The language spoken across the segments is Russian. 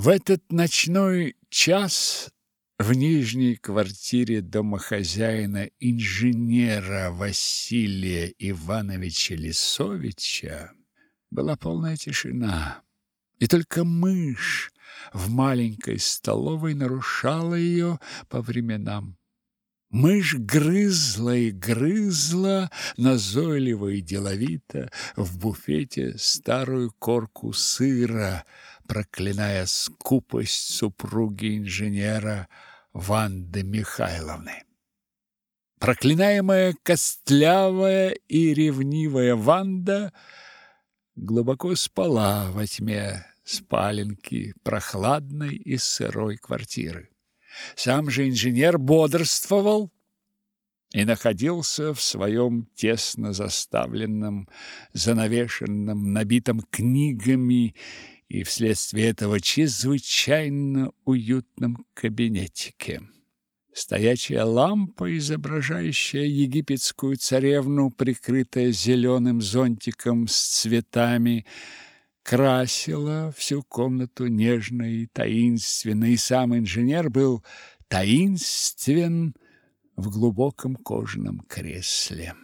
В этот ночной час в нижней квартире домохозяина инженера Василия Ивановича Лисовича была полная тишина, и только мышь в маленькой столовой нарушала ее по временам. Мышь грызла и грызла, назойливо и деловито, в буфете старую корку сыра, проклиная скупость супруги инженера Ванды Михайловны. Проклинаемая костлявая и ревнивая Ванда глубоко спала во тьме спаленки прохладной и сырой квартиры. Сам же инженер бодрствовал и находился в своем тесно заставленном, занавешенном, набитом книгами и вследствие этого чрезвычайно уютном кабинетике. Стоячая лампа, изображающая египетскую царевну, прикрытая зеленым зонтиком с цветами, красила всю комнату нежно и таинственно, и сам инженер был таинствен в глубоком кожаном кресле.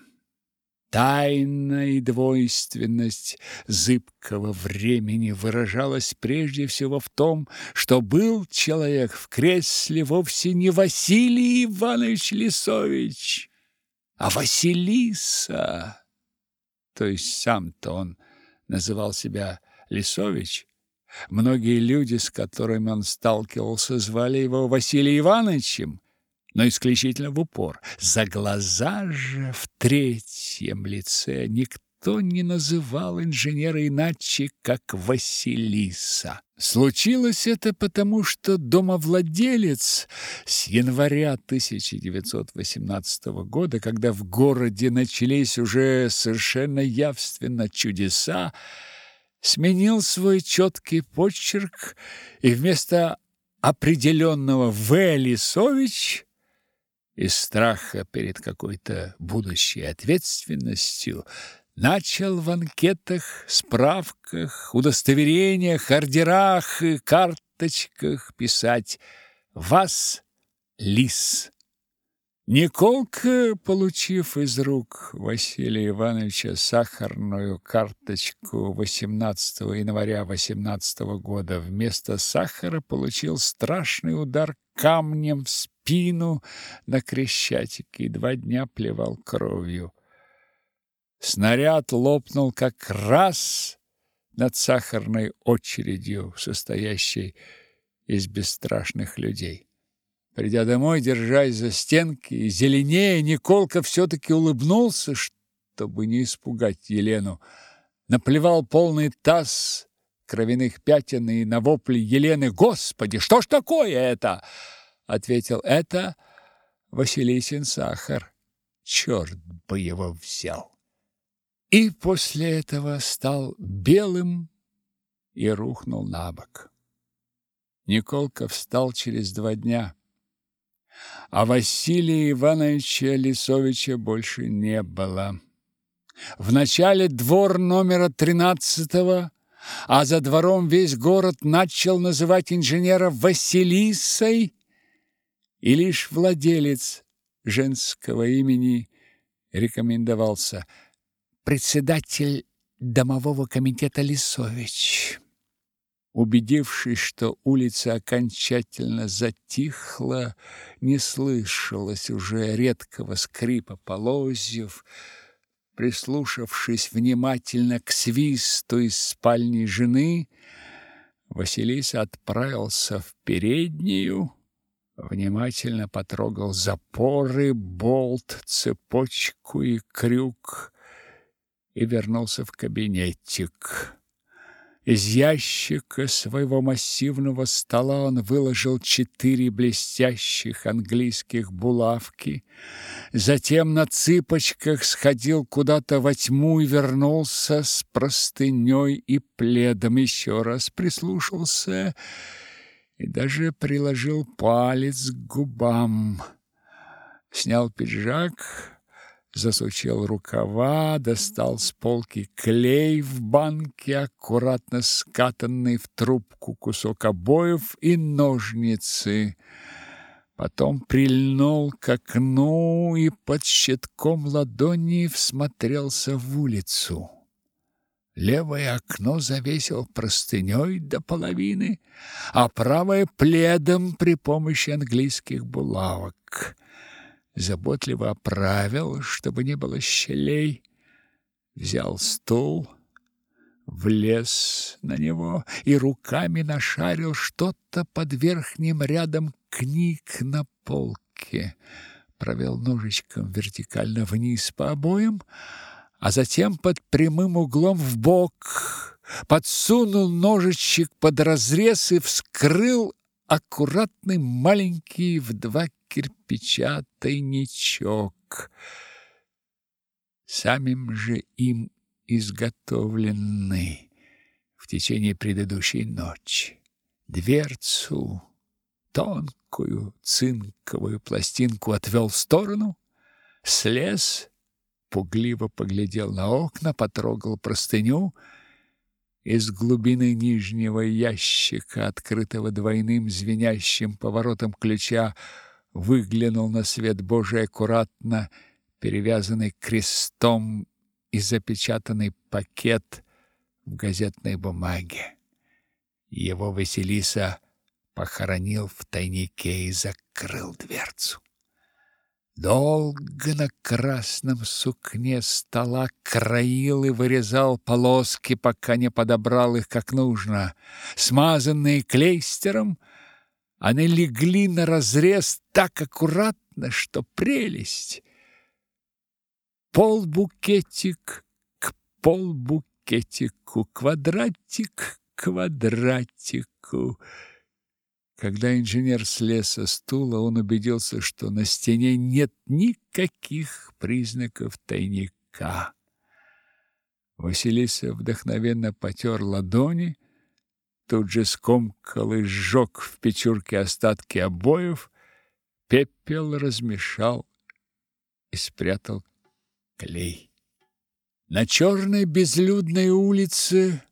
Тайна и двойственность зыбкого времени выражалась прежде всего в том, что был человек в кресле вовсе не Василий Иванович Лисович, а Василиса. То есть сам-то он называл себя Лисович. Многие люди, с которыми он сталкивался, звали его Василием Ивановичем, но исключительно в упор. За глаза же в третьем лице никто не называл инженера иначе, как Василиса. Случилось это потому, что домовладелец с января 1918 года, когда в городе начались уже совершенно явственно чудеса, сменил свой четкий почерк и вместо определенного В. Лисович из страха перед какой-то будущей ответственностью начал в анкетах, справках, удостоверениях, ордерах и карточках писать «Вас, Лис». Николка, получив из рук Василия Ивановича сахарную карточку 18 января 18 года, вместо сахара получил страшный удар камнем в спину на Крещатике и два дня плевал кровью. Снаряд лопнул как раз над сахарной очередью, состоящей из бесстрашных людей. Придя домой, держась за стенки и зеленее, Николка все-таки улыбнулся, чтобы не испугать Елену. Наплевал полный таз кровяных пятен и на вопли Елены «Господи, что ж такое это?» Ответил «Это Василисин сахар. Черт бы его взял!» И после этого стал белым и рухнул на бок. Николка встал через два дня а Василия Ивановича Лисовича больше не было. В начале двор номера тринадцатого, а за двором весь город начал называть инженера Василисой, и лишь владелец женского имени рекомендовался. Председатель домового комитета Лисович. Убедившись, что улица окончательно затихла, не слышалось уже редкого скрипа полозьев, прислушавшись внимательно к свисту из спальни жены, Василиса отправился в переднюю, внимательно потрогал запоры, болт, цепочку и крюк и вернулся в кабинетик. Из ящика своего массивного стола он выложил четыре блестящих английских булавки, затем на цыпочках сходил куда-то во тьму и вернулся с простыней и пледом, еще раз прислушался и даже приложил палец к губам. Снял пиджак, засучил рукава, достал с полки клей в банке, аккуратно скатанный в трубку кусок обоев и ножницы. Потом прильнул к окну и под щитком ладони всмотрелся в улицу. Левое окно завесил простыней до половины, а правое — пледом при помощи английских булавок. Заботливо оправил, чтобы не было щелей, взял стул, влез на него и руками нашарил что-то под верхним рядом книг на полке. Провел ножичком вертикально вниз по обоям, а затем под прямым углом в бок подсунул ножичек под разрез и вскрыл аккуратный маленький в два кирпича тайничок, самим же им изготовленный в течение предыдущей ночи. Дверцу, тонкую цинковую пластинку отвел в сторону, слез пугливо поглядел на окна, потрогал простыню. Из глубины нижнего ящика, открытого двойным звенящим поворотом ключа, выглянул на свет Божий аккуратно перевязанный крестом и запечатанный пакет в газетной бумаге. Его Василиса похоронил в тайнике и закрыл дверцу. Долго на красном сукне стола краил и вырезал полоски, пока не подобрал их как нужно. Смазанные клейстером, они легли на разрез так аккуратно, что прелесть. Полбукетик к полбукетику, квадратик к квадратику — когда инженер слез со стула, он убедился, что на стене нет никаких признаков тайника. Василиса вдохновенно потер ладони, тут же скомкал и сжег в печурке остатки обоев, пепел размешал и спрятал клей. На черной безлюдной улице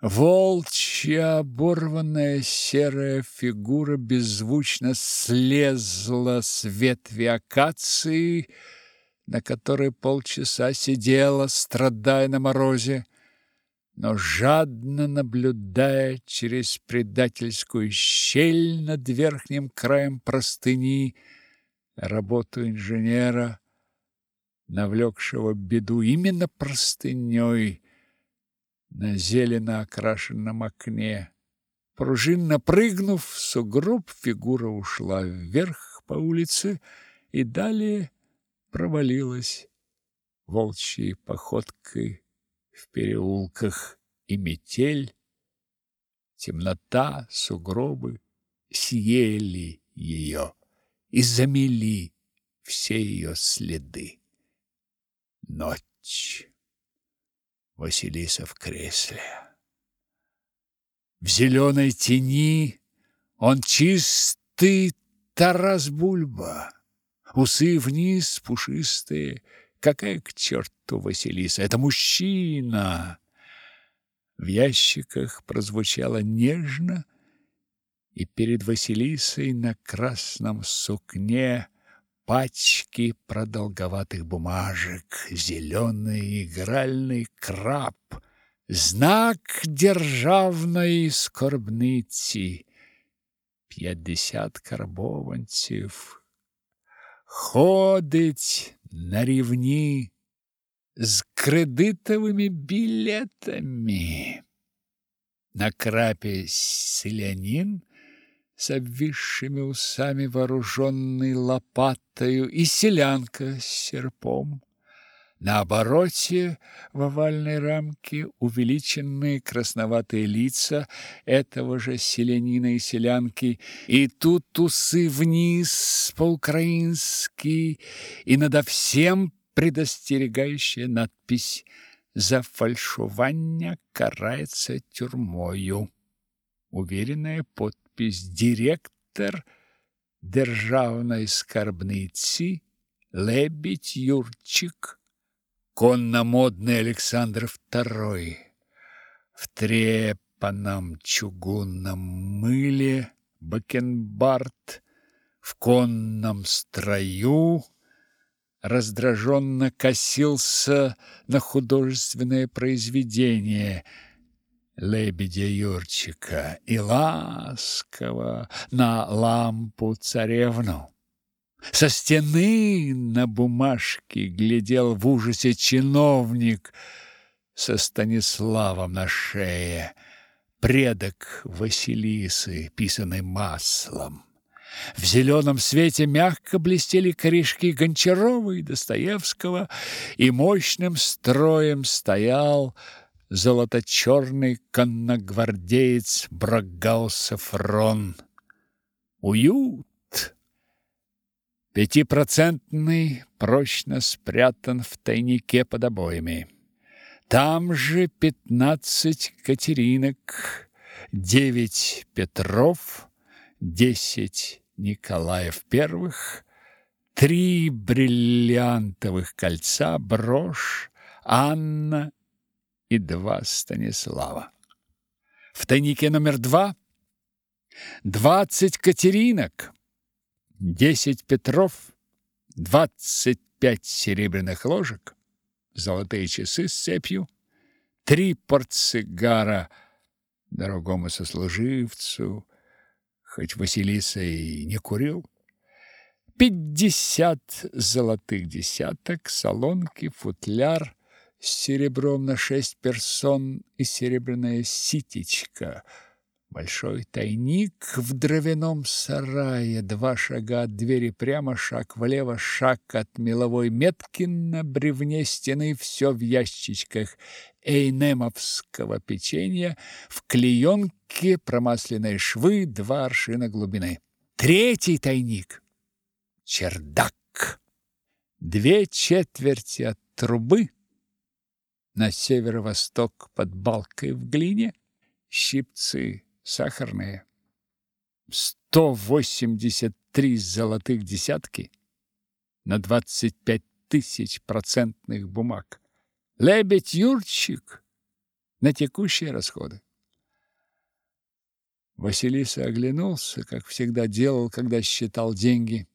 Волчья оборванная серая фигура беззвучно слезла с ветви акации, на которой полчаса сидела, страдая на морозе, но жадно наблюдая через предательскую щель над верхним краем простыни работу инженера, навлекшего беду именно простыней, на зелено окрашенном окне. Пружинно прыгнув в сугроб, фигура ушла вверх по улице и далее провалилась волчьей походкой в переулках и метель, темнота, сугробы съели ее и замели все ее следы. Ночь. Василиса в кресле. В зеленой тени он чистый Тарас Бульба. Усы вниз пушистые. Какая к черту Василиса? Это мужчина. В ящиках прозвучало нежно, и перед Василисой на красном сукне пачки продолговатых бумажек, зеленый игральный краб, знак державної скорбниці, п'ятдесят карбованців, ходить на рівні з кредитовими билетами. На крапе селянин с обвисшими усами, вооруженный лопатою, и селянка с серпом. На обороте в овальной рамке увеличенные красноватые лица этого же селянина и селянки, и тут усы вниз по-украински, и надо всем предостерегающая надпись «За фальшування карается тюрмою». Уверенная подпись «Директор державної скарбниці Лебедь Юрчик, конно-модный Александр II, в трепаном чугунном мыле бакенбард, в конном строю, раздраженно косился на художественное произведение лебедя Юрчика и ласково на лампу царевну. Со стены на бумажке глядел в ужасе чиновник со Станиславом на шее, предок Василисы, писанный маслом. В зеленом свете мягко блестели корешки Гончарова и Достоевского, и мощным строем стоял золото-черный конногвардеец Брагауса Фрон. Уют! Пятипроцентный прочно спрятан в тайнике под обоями. Там же пятнадцать Катеринок, девять Петров, десять Николаев первых, три бриллиантовых кольца, брошь, Анна и два Станислава. В тайнике номер два двадцать Катеринок, десять Петров, двадцать пять серебряных ложек, золотые часы с цепью, три портсигара дорогому сослуживцу, хоть Василиса и не курил, пятьдесят золотых десяток, солонки, футляр с серебром на шесть персон и серебряная ситечка — Большой тайник в дровяном сарае, два шага от двери прямо, шаг влево, шаг от меловой метки на бревне стены, все в ящичках эйнемовского печенья, в клеенке промасленные швы, два аршина глубины. Третий тайник — чердак. Две четверти от трубы на северо-восток под балкой в глине, щипцы сахарные. 183 золотых десятки на 25 тысяч процентных бумаг. Лебедь Юрчик на текущие расходы. Василиса оглянулся, как всегда делал, когда считал деньги,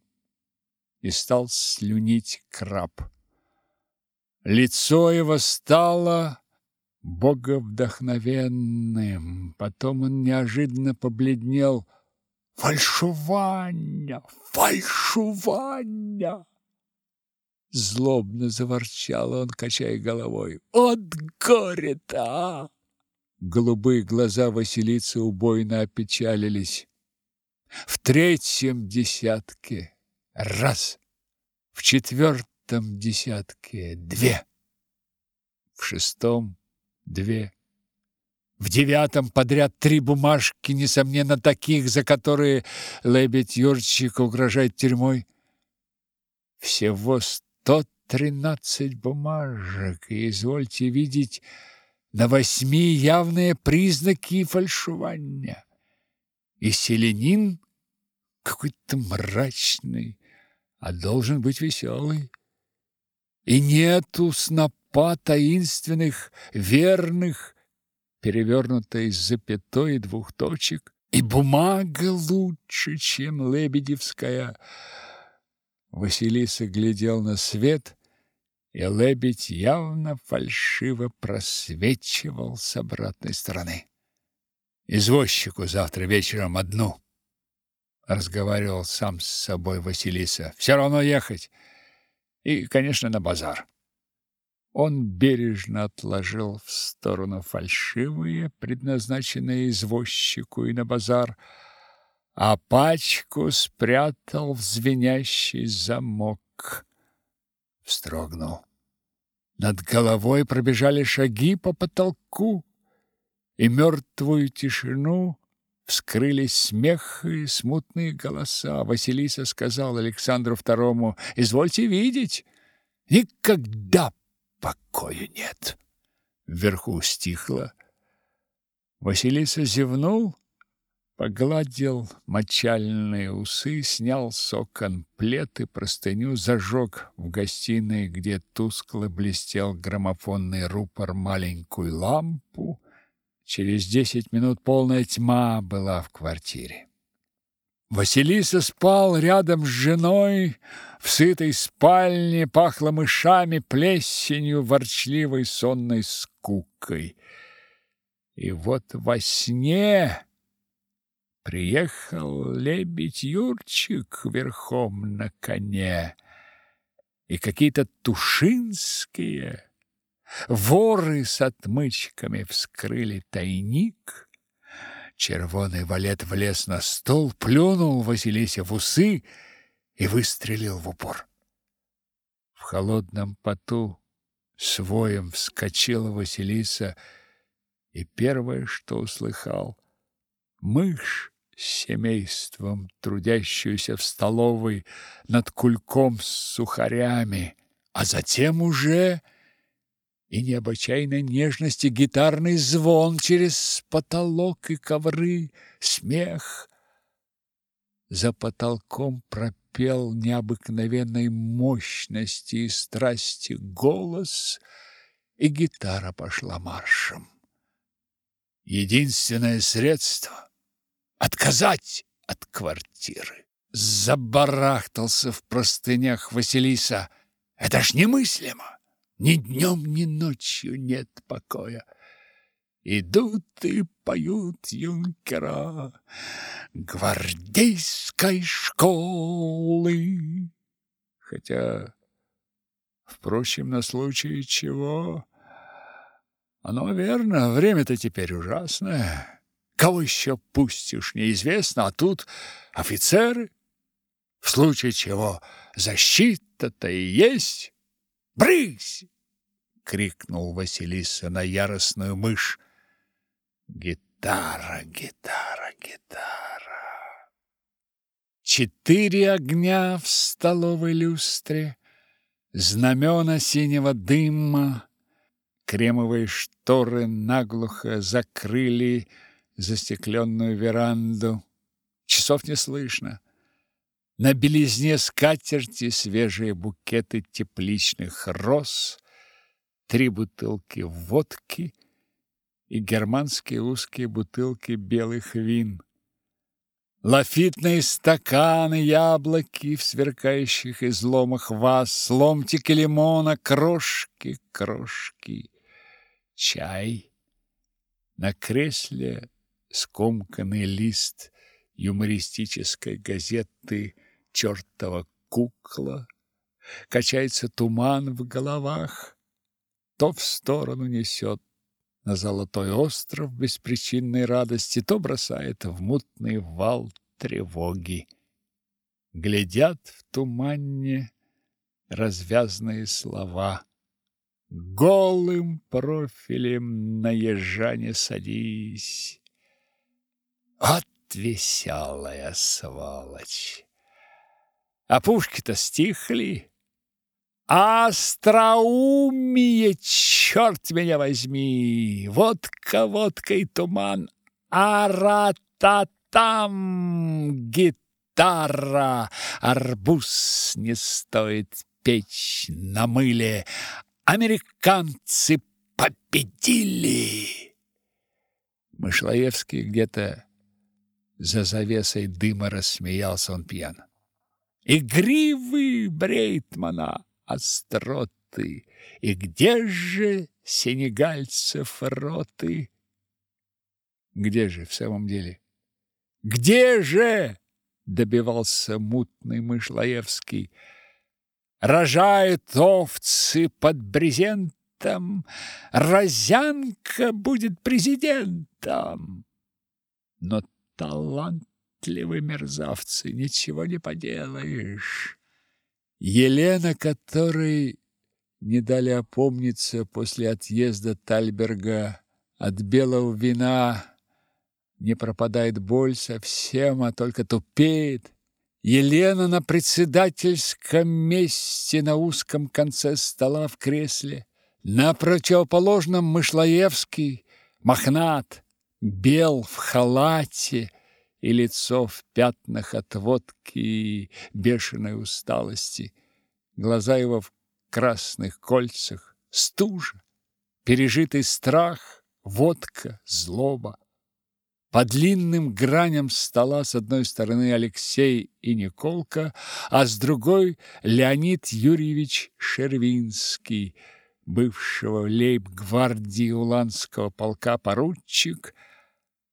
и стал слюнить краб. Лицо его стало боговдохновенным. Потом он неожиданно побледнел. «Фальшивание! Фальшивание!» Злобно заворчал он, качая головой. «От горя-то, а!» Голубые глаза Василицы убойно опечалились. В третьем десятке — раз, в четвертом десятке — две, в шестом две. В девятом подряд три бумажки, несомненно, таких, за которые лебедь Юрчик угрожает тюрьмой. Всего сто тринадцать бумажек, и, извольте видеть, на восьми явные признаки фальшивания. И селенин какой-то мрачный, а должен быть веселый. И нету снопа таинственных, верных, перевернутая с запятой двух точек, и бумага лучше, чем лебедевская. Василиса глядел на свет, и лебедь явно фальшиво просвечивал с обратной стороны. «Извозчику завтра вечером одну», — разговаривал сам с собой Василиса. «Все равно ехать. И, конечно, на базар». Он бережно отложил в сторону фальшивые, предназначенные извозчику и на базар, а пачку спрятал в звенящий замок. Встрогнул. Над головой пробежали шаги по потолку, и мертвую тишину вскрылись смех и смутные голоса. Василиса сказал Александру Второму, «Извольте видеть, никогда покою нет. Вверху стихло. Василиса зевнул, Погладил мочальные усы, снял с окон плед и простыню, зажег в гостиной, где тускло блестел граммофонный рупор, маленькую лампу. Через десять минут полная тьма была в квартире. Василиса спал рядом с женой, в сытой спальне пахло мышами, плесенью, ворчливой сонной скукой. И вот во сне приехал лебедь Юрчик верхом на коне, и какие-то тушинские воры с отмычками вскрыли тайник. Червоный валет влез на стол, плюнул Василисе в усы и выстрелил в упор. В холодном поту своем вскочила Василиса, и первое, что услыхал, мышь с семейством, трудящуюся в столовой над кульком с сухарями, а затем уже и необычайной нежности гитарный звон через потолок и ковры, смех. За потолком пропел необыкновенной мощности и страсти голос, и гитара пошла маршем. Единственное средство — отказать от квартиры. Забарахтался в простынях Василиса. Это ж немыслимо! Ни днем, ни ночью нет покоя. Идут и поют юнкера гвардейской школы. Хотя, впрочем, на случай чего... Оно верно, время-то теперь ужасное. Кого еще пустишь, неизвестно, а тут офицеры. В случае чего защита-то и есть. Брысь! крикнул Василиса на яростную мышь. Гитара, гитара, гитара. Четыре огня в столовой люстре, знамена синего дыма, кремовые шторы наглухо закрыли застекленную веранду. Часов не слышно. На белизне скатерти свежие букеты тепличных роз, три бутылки водки и германские узкие бутылки белых вин. Лафитные стаканы, яблоки в сверкающих изломах ваз, ломтики лимона, крошки, крошки, чай. На кресле скомканный лист юмористической газеты чертова кукла, качается туман в головах, то в сторону несет на золотой остров беспричинной радости, то бросает в мутный вал тревоги. Глядят в тумане развязные слова. Голым профилем на ежа не садись. От веселая сволочь! А пушки-то стихли. Остроумие, черт меня возьми! Водка, и туман. Арататам, гитара. Арбуз не стоит печь на мыле. Американцы победили. Мышлоевский где-то за завесой дыма рассмеялся он пьяно. Игривый Брейтмана остроты, И где же сенегальцев роты? Где же в самом деле? Где же? Добивался мутный Мышлаевский. Рожают овцы под брезентом, Розянка будет президентом. Но талант талантливы мерзавцы, ничего не поделаешь. Елена, которой не дали опомниться после отъезда Тальберга от белого вина, не пропадает боль совсем, а только тупеет. Елена на председательском месте на узком конце стола в кресле. На противоположном Мышлоевский, мохнат, бел в халате, и лицо в пятнах от водки и бешеной усталости. Глаза его в красных кольцах, стужа, пережитый страх, водка, злоба. По длинным граням стола с одной стороны Алексей и Николка, а с другой Леонид Юрьевич Шервинский, бывшего лейб-гвардии Уланского полка поручик,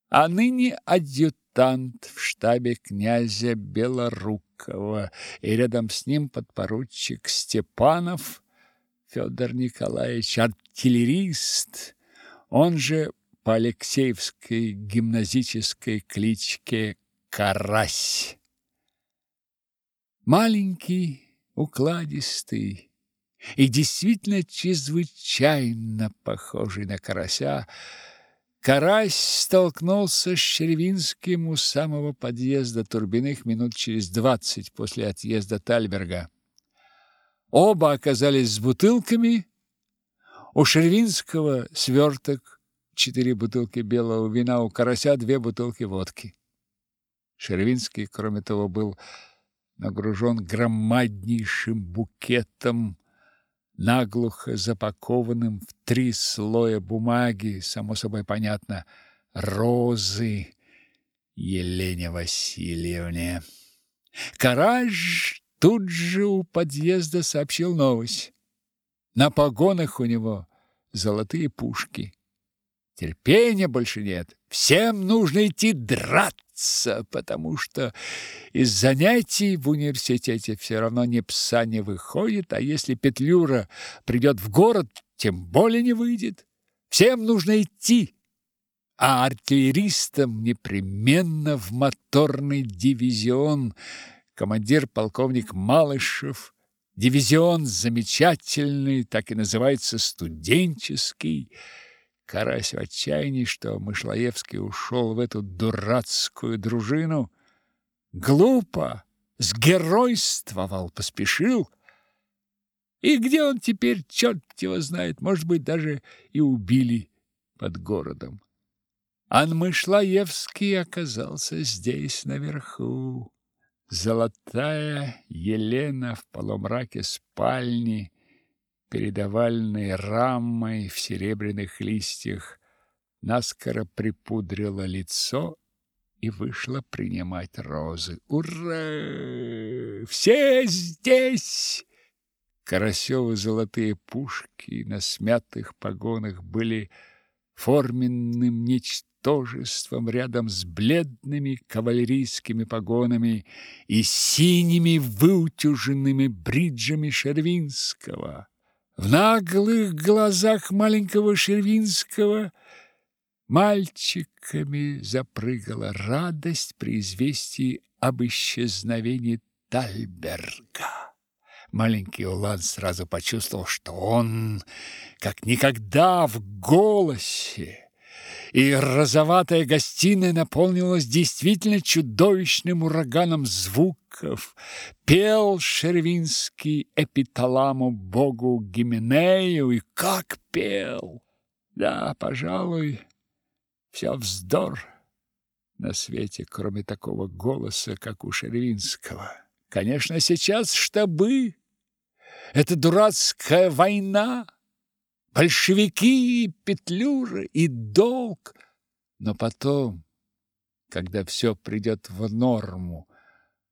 а ныне адъютант в штабе князя Белорукова, и рядом с ним подпоручик Степанов Федор Николаевич, артиллерист, он же по Алексеевской гимназической кличке Карась. Маленький, укладистый и действительно чрезвычайно похожий на карася, Карась столкнулся с Червинским у самого подъезда Турбиных минут через двадцать после отъезда Тальберга. Оба оказались с бутылками. У Шервинского сверток, четыре бутылки белого вина, у Карася две бутылки водки. Шервинский, кроме того, был нагружен громаднейшим букетом, наглухо запакованным в три слоя бумаги, само собой понятно, розы Елене Васильевне. Караж тут же у подъезда сообщил новость. На погонах у него золотые пушки. Терпения больше нет. Всем нужно идти драться, потому что из занятий в университете все равно ни пса не выходит, а если Петлюра придет в город, тем более не выйдет. Всем нужно идти, а артиллеристам непременно в моторный дивизион. Командир полковник Малышев. Дивизион замечательный, так и называется студенческий. Карась в отчаянии, что Мышлоевский ушел в эту дурацкую дружину. Глупо, сгеройствовал, поспешил. И где он теперь, черт его знает, может быть, даже и убили под городом. А Мышлоевский оказался здесь, наверху. Золотая Елена в полумраке спальни перед овальной рамой в серебряных листьях, наскоро припудрила лицо и вышла принимать розы. Ура! Все здесь! Карасёвы золотые пушки на смятых погонах были форменным ничтожеством рядом с бледными кавалерийскими погонами и синими выутюженными бриджами Шервинского. В наглых глазах маленького Шервинского мальчиками запрыгала радость при известии об исчезновении Тальберга. Маленький Улан сразу почувствовал, что он как никогда в голосе и розоватая гостиная наполнилась действительно чудовищным ураганом звуков. Пел Шервинский эпиталаму богу Гименею, и как пел! Да, пожалуй, все вздор на свете, кроме такого голоса, как у Шервинского. Конечно, сейчас штабы. Это дурацкая война большевики, петлюры и долг. Но потом, когда все придет в норму,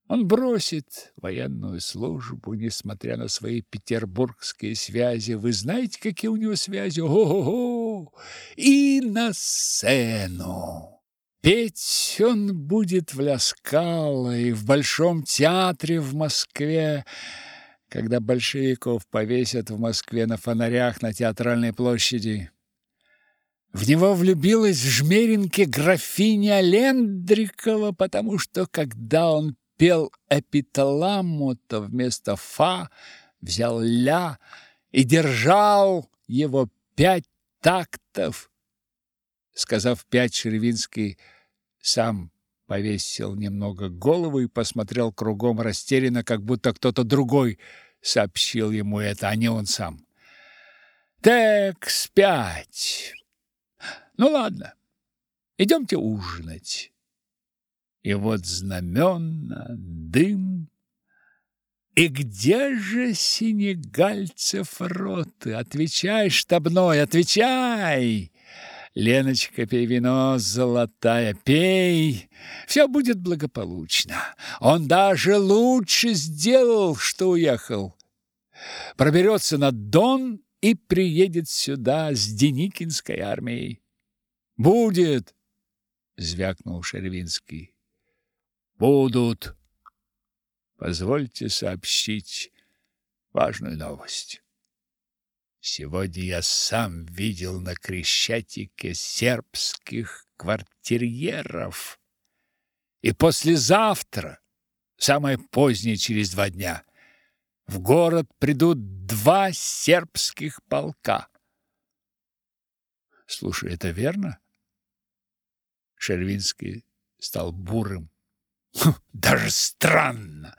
он бросит военную службу, несмотря на свои петербургские связи. Вы знаете, какие у него связи? Ого-го! И на сцену! Петь он будет в Ляскало и в Большом театре в Москве, когда большевиков повесят в Москве на фонарях на театральной площади. В него влюбилась в жмеринке графиня Лендрикова, потому что, когда он пел эпиталаму, то вместо фа взял ля и держал его пять тактов. Сказав пять, Червинский сам повесил немного голову и посмотрел кругом растерянно, как будто кто-то другой сообщил ему это, а не он сам. Так, спять. Ну ладно. Идемте ужинать. И вот знамена, дым. И где же синегальцев роты? Отвечай, штабной, отвечай! Леночка, пей вино, золотая, пей. Все будет благополучно. Он даже лучше сделал, что уехал. Проберется на Дон и приедет сюда с Деникинской армией. Будет, звякнул Шервинский. Будут. Позвольте сообщить важную новость. Сегодня я сам видел на Крещатике сербских квартирьеров. И послезавтра, самое позднее через два дня, в город придут два сербских полка. Слушай, это верно? Шервинский стал бурым. Хм, даже странно.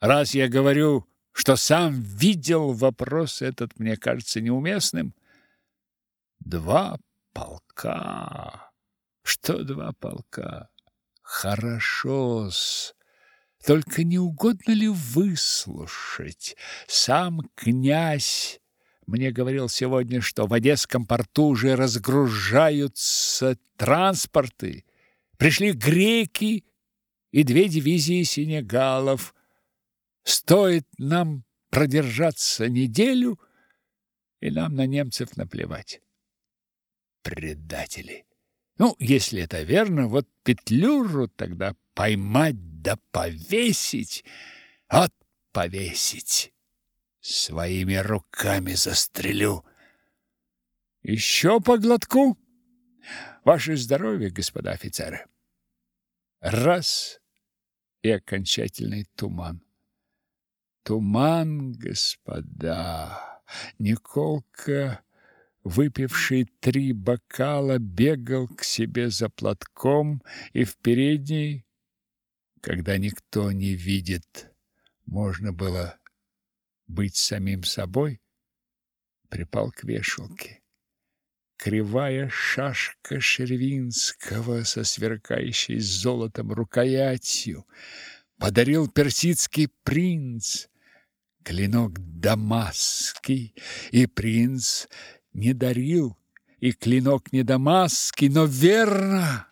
Раз я говорю что сам видел вопрос этот, мне кажется неуместным. Два полка. Что два полка? Хорошо-с. Только не угодно ли выслушать? Сам князь мне говорил сегодня, что в Одесском порту уже разгружаются транспорты. Пришли греки и две дивизии сенегалов. Стоит нам продержаться неделю, и нам на немцев наплевать. Предатели. Ну, если это верно, вот Петлюру тогда поймать да повесить. Вот повесить. Своими руками застрелю. Еще по глотку. Ваше здоровье, господа офицеры. Раз и окончательный туман. Туман, господа. Николка, выпивший три бокала, бегал к себе за платком и в передней, когда никто не видит, можно было быть самим собой, припал к вешалке. Кривая шашка Шервинского со сверкающей золотом рукоятью подарил персидский принц клинок дамасский, и принц не дарил, и клинок не дамасский, но верно,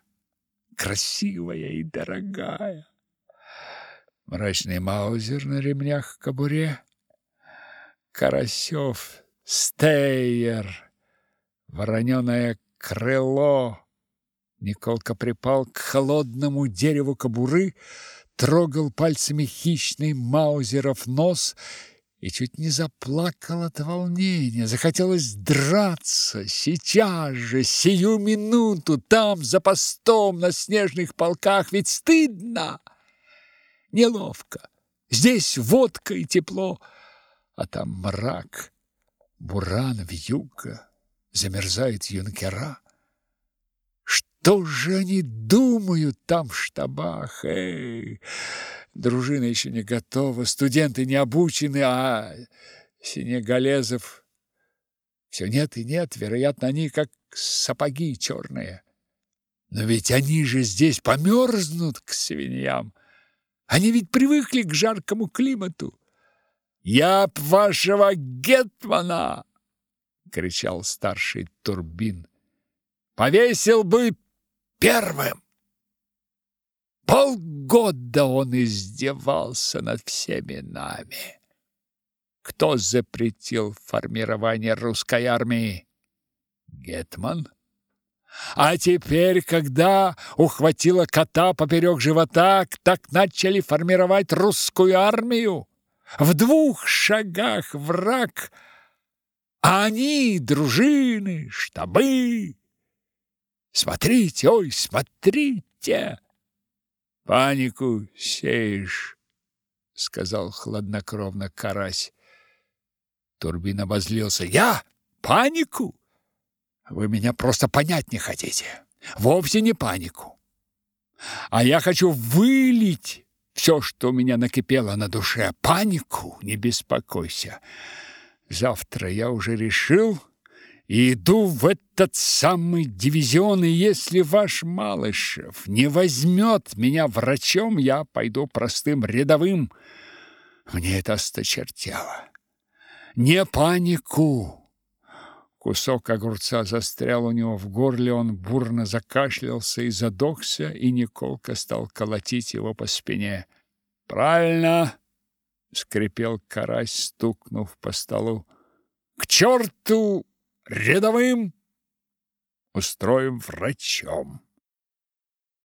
красивая и дорогая. Мрачный маузер на ремнях кобуре, Карасев, стейер, вороненое крыло. Николка припал к холодному дереву кобуры, трогал пальцами хищный маузеров нос и чуть не заплакал от волнения. Захотелось драться сейчас же, сию минуту, там, за постом, на снежных полках, ведь стыдно, неловко. Здесь водка и тепло, а там мрак, буран, вьюга, замерзают юнкера. Что же они думают там в штабах? Эй, дружина еще не готова, студенты не обучены, а синегалезов все нет и нет. Вероятно, они как сапоги черные. Но ведь они же здесь померзнут к свиньям. Они ведь привыкли к жаркому климату. «Я б вашего гетмана!» — кричал старший Турбин. «Повесил бы первым. Полгода он издевался над всеми нами. Кто запретил формирование русской армии? Гетман. А теперь, когда ухватила кота поперек живота, так начали формировать русскую армию. В двух шагах враг, а они дружины, штабы, Смотрите, ой, смотрите! Панику сеешь, сказал хладнокровно Карась. Турбин обозлился. Я? Панику? Вы меня просто понять не хотите. Вовсе не панику. А я хочу вылить все, что у меня накипело на душе. Панику не беспокойся. Завтра я уже решил, и иду в этот самый дивизион, и если ваш Малышев не возьмет меня врачом, я пойду простым рядовым. Мне это осточертело. Не панику. Кусок огурца застрял у него в горле, он бурно закашлялся и задохся, и Николка стал колотить его по спине. «Правильно!» — скрипел карась, стукнув по столу. «К черту рядовым! Устроим врачом!»